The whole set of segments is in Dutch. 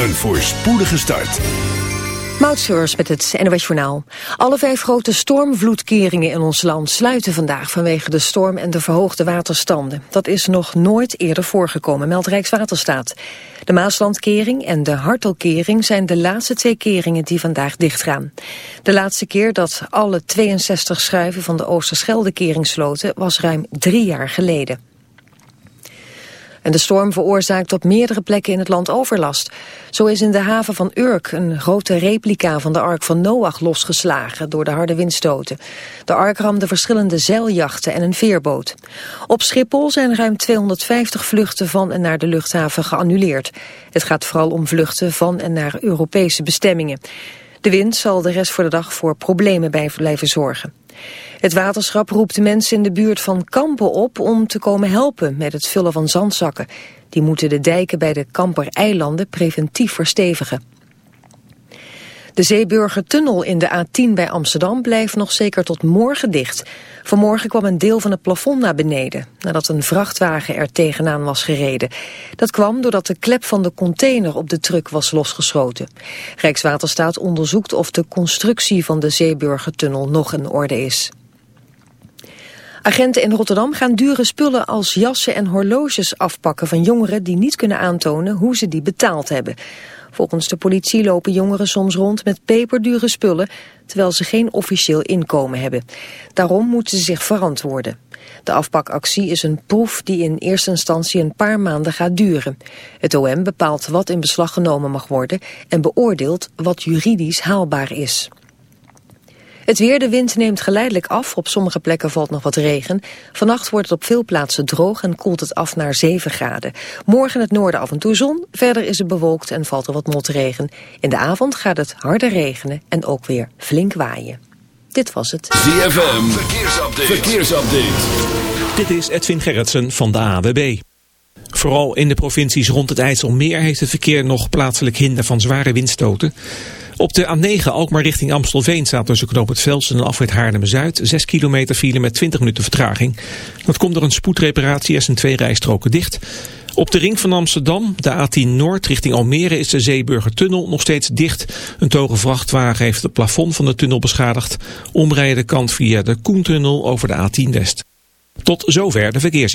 Een voorspoedige start. Moutscheurs met het NOS Journaal. Alle vijf grote stormvloedkeringen in ons land sluiten vandaag vanwege de storm en de verhoogde waterstanden. Dat is nog nooit eerder voorgekomen, meldt Rijkswaterstaat. De Maaslandkering en de Hartelkering zijn de laatste twee keringen die vandaag dichtgaan. De laatste keer dat alle 62 schuiven van de Oosterscheldekering sloten was ruim drie jaar geleden. De storm veroorzaakt op meerdere plekken in het land overlast. Zo is in de haven van Urk een grote replica van de Ark van Noach losgeslagen door de harde windstoten. De Ark ramde verschillende zeiljachten en een veerboot. Op Schiphol zijn ruim 250 vluchten van en naar de luchthaven geannuleerd. Het gaat vooral om vluchten van en naar Europese bestemmingen. De wind zal de rest voor de dag voor problemen bij blijven zorgen. Het waterschap roept mensen in de buurt van Kampen op om te komen helpen met het vullen van zandzakken. Die moeten de dijken bij de Kamper-eilanden preventief verstevigen. De Zeeburgertunnel in de A10 bij Amsterdam blijft nog zeker tot morgen dicht. Vanmorgen kwam een deel van het plafond naar beneden, nadat een vrachtwagen er tegenaan was gereden. Dat kwam doordat de klep van de container op de truck was losgeschoten. Rijkswaterstaat onderzoekt of de constructie van de Zeeburgertunnel nog in orde is. Agenten in Rotterdam gaan dure spullen als jassen en horloges afpakken van jongeren die niet kunnen aantonen hoe ze die betaald hebben. Volgens de politie lopen jongeren soms rond met peperdure spullen, terwijl ze geen officieel inkomen hebben. Daarom moeten ze zich verantwoorden. De afpakactie is een proef die in eerste instantie een paar maanden gaat duren. Het OM bepaalt wat in beslag genomen mag worden en beoordeelt wat juridisch haalbaar is. Het weer, de wind neemt geleidelijk af. Op sommige plekken valt nog wat regen. Vannacht wordt het op veel plaatsen droog en koelt het af naar 7 graden. Morgen in het noorden af en toe zon. Verder is het bewolkt en valt er wat motregen. In de avond gaat het harder regenen en ook weer flink waaien. Dit was het. ZFM, verkeersupdate. verkeersupdate. Dit is Edwin Gerritsen van de AWB. Vooral in de provincies rond het IJsselmeer heeft het verkeer nog plaatselijk hinder van zware windstoten. Op de A9 Alkmaar richting Amstelveen staat tussen knoop het Velsen en afrit Haarlem-Zuid 6 kilometer file met 20 minuten vertraging. Dat komt door een spoedreparatie, er zijn twee rijstroken dicht. Op de ring van Amsterdam, de A10 Noord richting Almere, is de Zeeburgertunnel nog steeds dicht. Een togen vrachtwagen heeft het plafond van de tunnel beschadigd. Omrijden de kant via de Koentunnel over de A10 West. Tot zover de verkeers.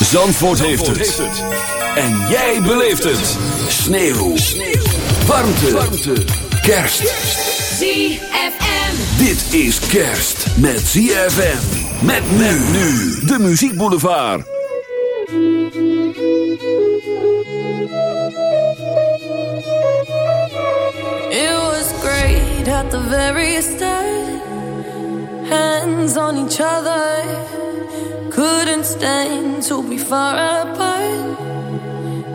Zandvoort, heeft, het. En jij beleeft het. Sneeuw. Warmte. Warmte. Kerst. ZFM. Dit is kerst met ZFM. Met men nu. De Muziek Boulevard. It was great at the very start. Hands on each other. Couldn't stand to be far apart.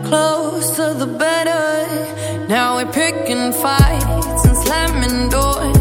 Closer the better. Now we're picking fights and slamming doors.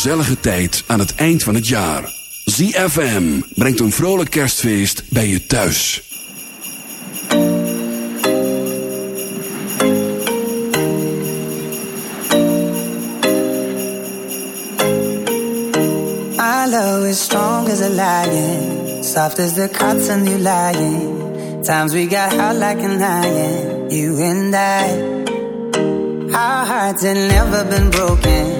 gezellige tijd aan het eind van het jaar. ZFM brengt een vrolijk kerstfeest bij je thuis. My love is strong as a lion, soft as the cotton you lying. Times we got hot like an iron, you and I. Our hearts had never been broken.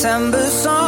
September song.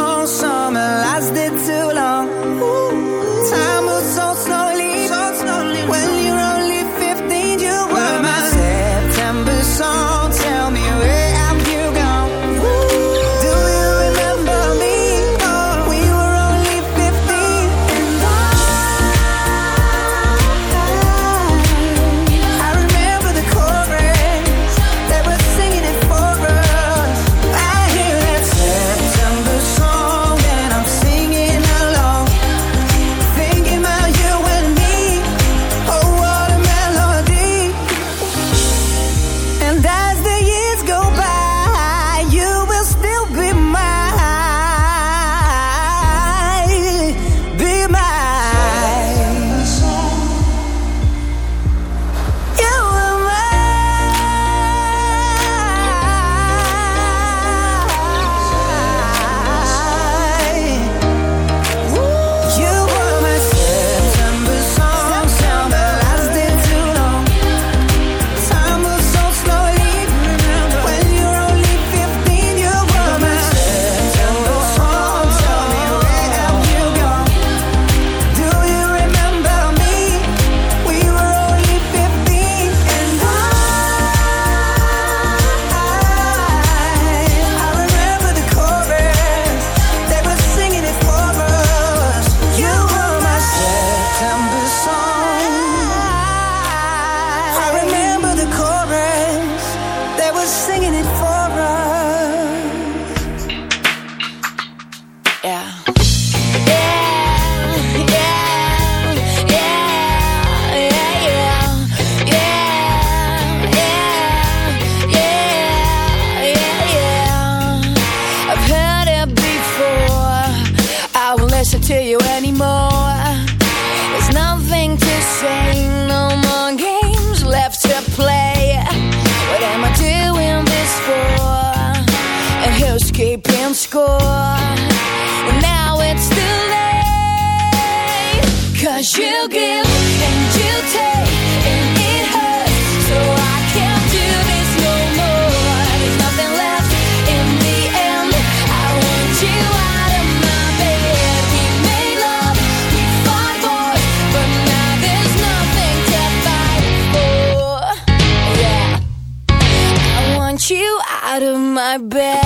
my bed.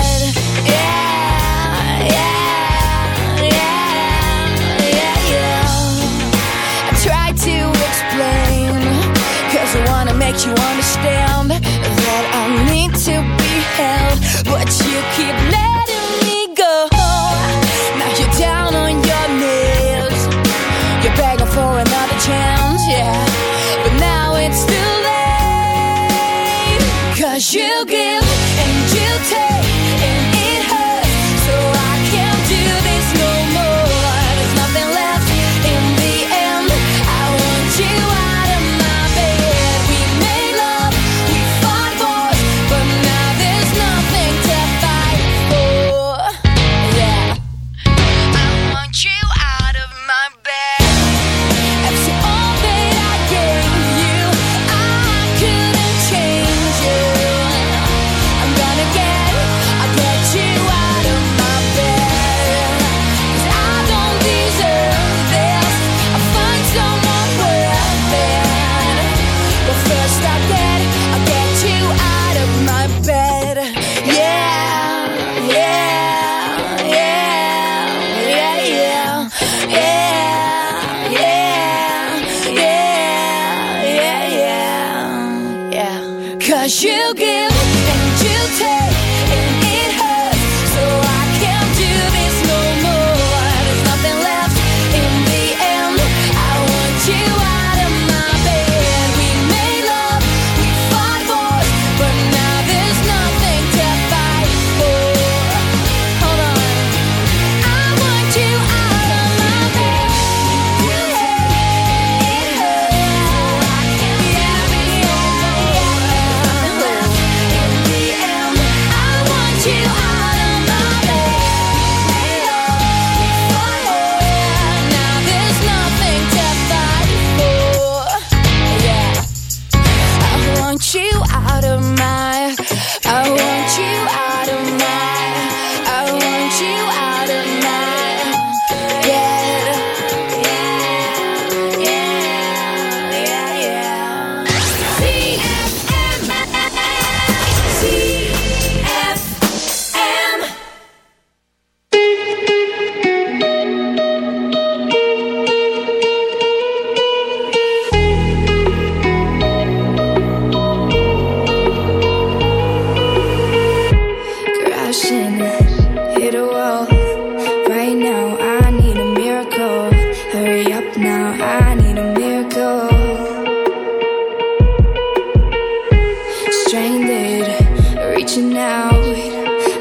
Reaching out.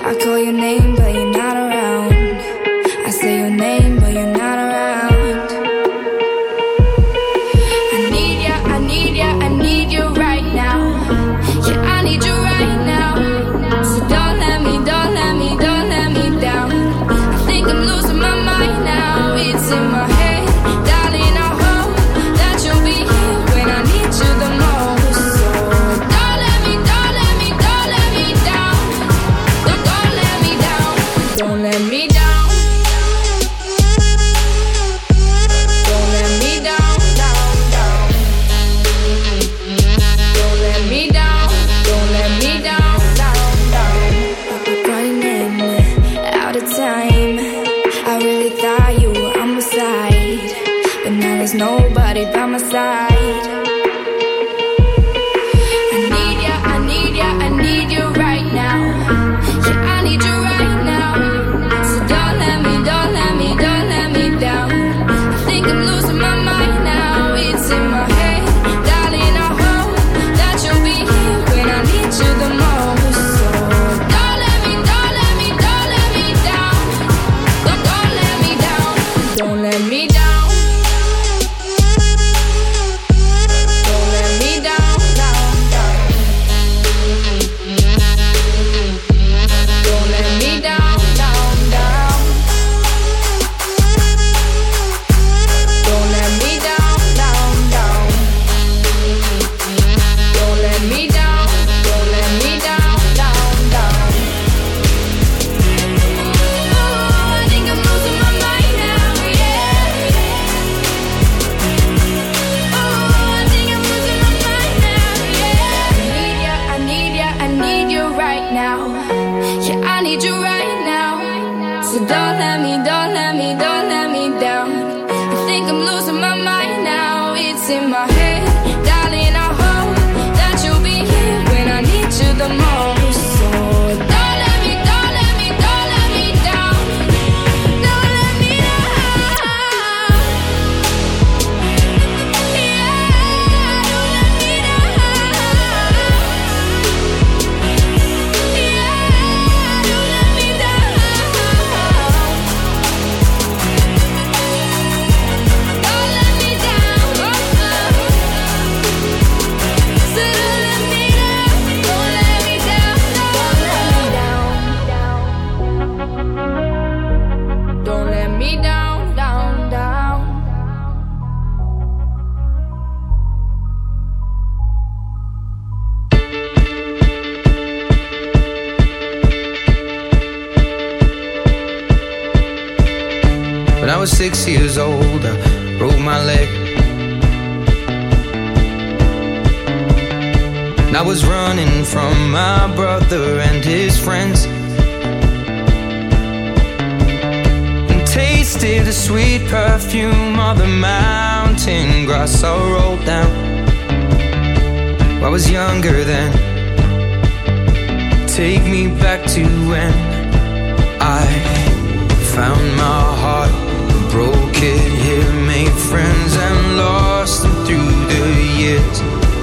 I call your name,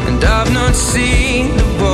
and I've not seen the world.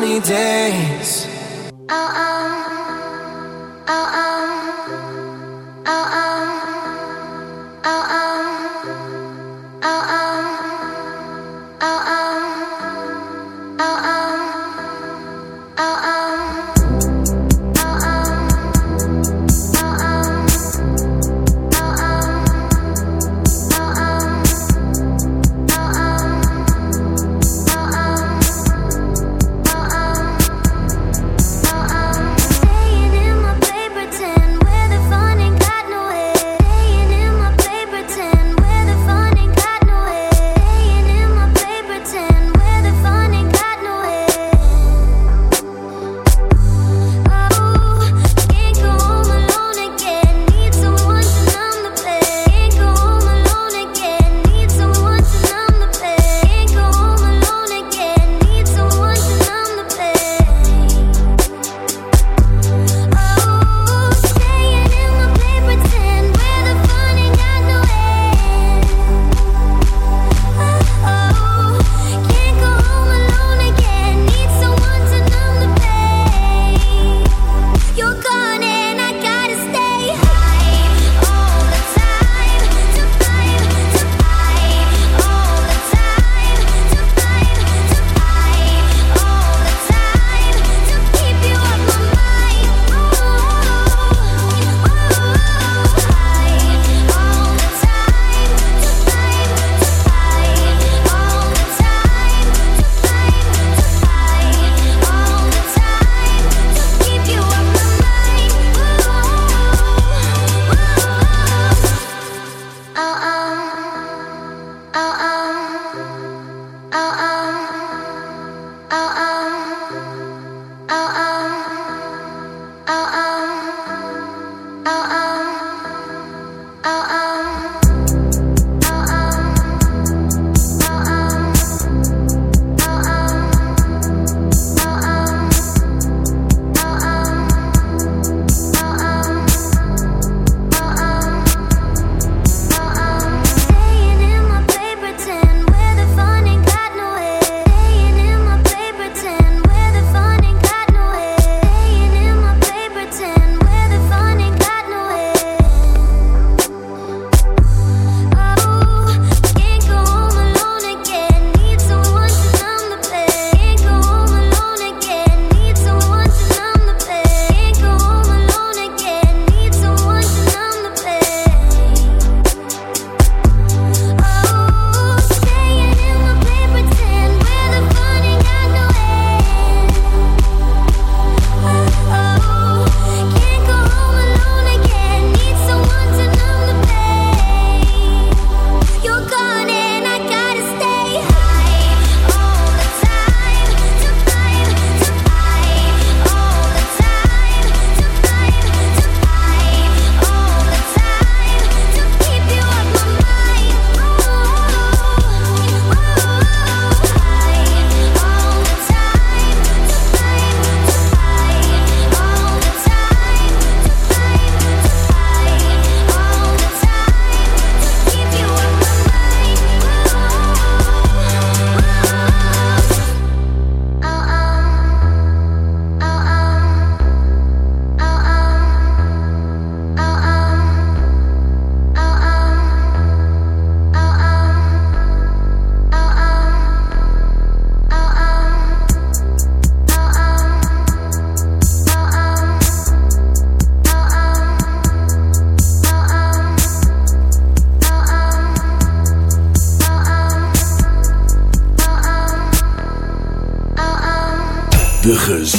sunny days. Oh, oh, oh, oh.